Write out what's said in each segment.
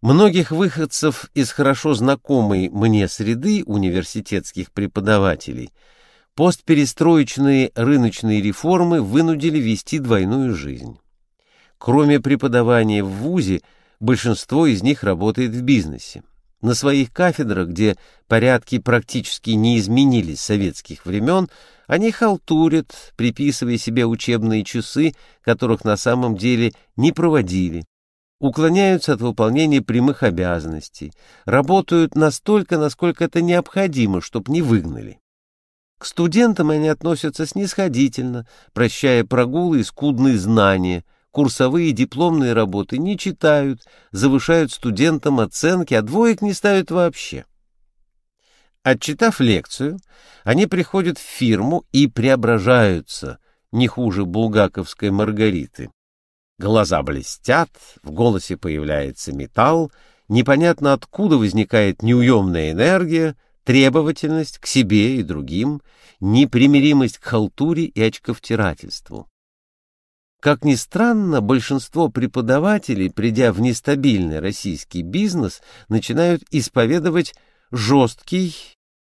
Многих выходцев из хорошо знакомой мне среды университетских преподавателей постперестроечные рыночные реформы вынудили вести двойную жизнь. Кроме преподавания в ВУЗе, большинство из них работает в бизнесе. На своих кафедрах, где порядки практически не изменились с советских времен, они халтурят, приписывая себе учебные часы, которых на самом деле не проводили, уклоняются от выполнения прямых обязанностей, работают настолько, насколько это необходимо, чтобы не выгнали. К студентам они относятся снисходительно, прощая прогулы и скудные знания – курсовые дипломные работы не читают, завышают студентам оценки, а двоек не ставят вообще. Отчитав лекцию, они приходят в фирму и преображаются, не хуже булгаковской Маргариты. Глаза блестят, в голосе появляется металл, непонятно откуда возникает неуемная энергия, требовательность к себе и другим, непримиримость к халтуре и очковтирательству. Как ни странно, большинство преподавателей, придя в нестабильный российский бизнес, начинают исповедовать жесткий,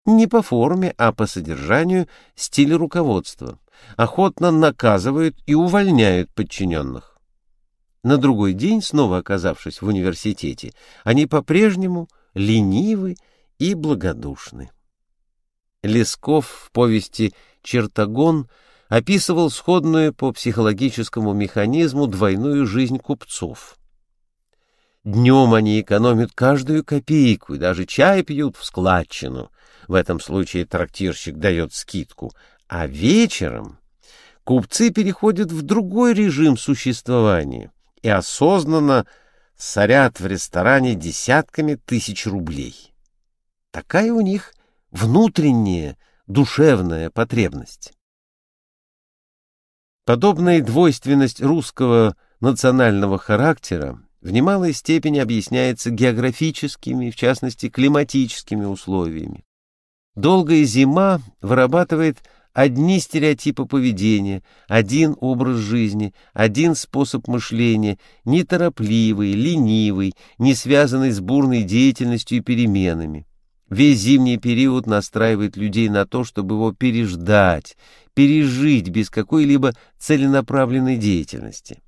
не по форме, а по содержанию, стиль руководства, охотно наказывают и увольняют подчиненных. На другой день, снова оказавшись в университете, они по-прежнему ленивы и благодушны. Лесков в повести «Чертогон» описывал сходную по психологическому механизму двойную жизнь купцов. Днем они экономят каждую копейку и даже чай пьют в складчину. В этом случае трактирщик дает скидку. А вечером купцы переходят в другой режим существования и осознанно сорят в ресторане десятками тысяч рублей. Такая у них внутренняя душевная потребность. Подобная двойственность русского национального характера в немалой степени объясняется географическими, в частности климатическими условиями. Долгая зима вырабатывает одни стереотипы поведения, один образ жизни, один способ мышления, неторопливый, ленивый, не связанный с бурной деятельностью и переменами. Весь зимний период настраивает людей на то, чтобы его переждать, пережить без какой-либо целенаправленной деятельности.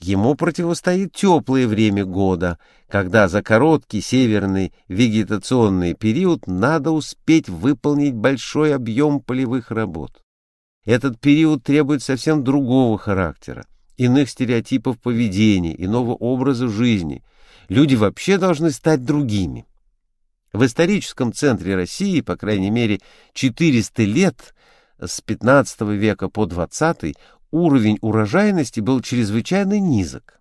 Ему противостоит теплое время года, когда за короткий северный вегетационный период надо успеть выполнить большой объем полевых работ. Этот период требует совсем другого характера, иных стереотипов поведения, иного образа жизни. Люди вообще должны стать другими. В историческом центре России, по крайней мере, 400 лет с XV века по XX уровень урожайности был чрезвычайно низок.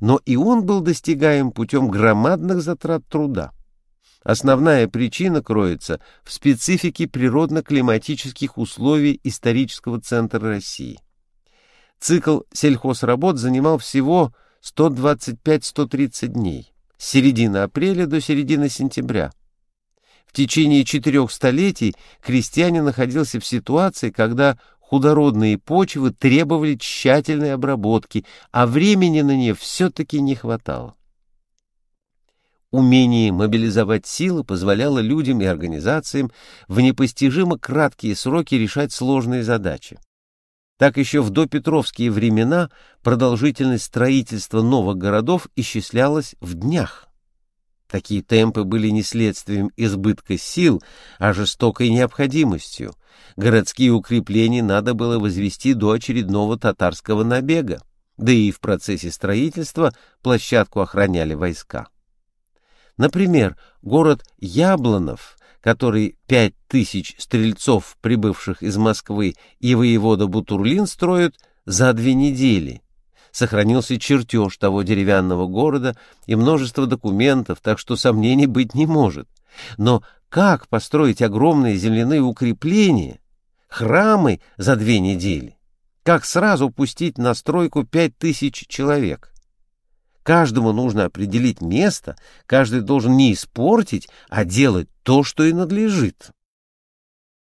Но и он был достигаем путем громадных затрат труда. Основная причина кроется в специфике природно-климатических условий исторического центра России. Цикл сельхозработ занимал всего 125-130 дней, с середины апреля до середины сентября. В течение четырех столетий крестьянин находился в ситуации, когда худородные почвы требовали тщательной обработки, а времени на нее все-таки не хватало. Умение мобилизовать силы позволяло людям и организациям в непостижимо краткие сроки решать сложные задачи. Так еще в допетровские времена продолжительность строительства новых городов исчислялась в днях. Такие темпы были не следствием избытка сил, а жестокой необходимостью. Городские укрепления надо было возвести до очередного татарского набега, да и в процессе строительства площадку охраняли войска. Например, город Яблонов, который пять тысяч стрельцов, прибывших из Москвы, и воевода Бутурлин строят за две недели – сохранился чертеж того деревянного города и множество документов, так что сомнений быть не может. Но как построить огромные земляные укрепления, храмы за две недели? Как сразу пустить на стройку пять тысяч человек? Каждому нужно определить место, каждый должен не испортить, а делать то, что и надлежит.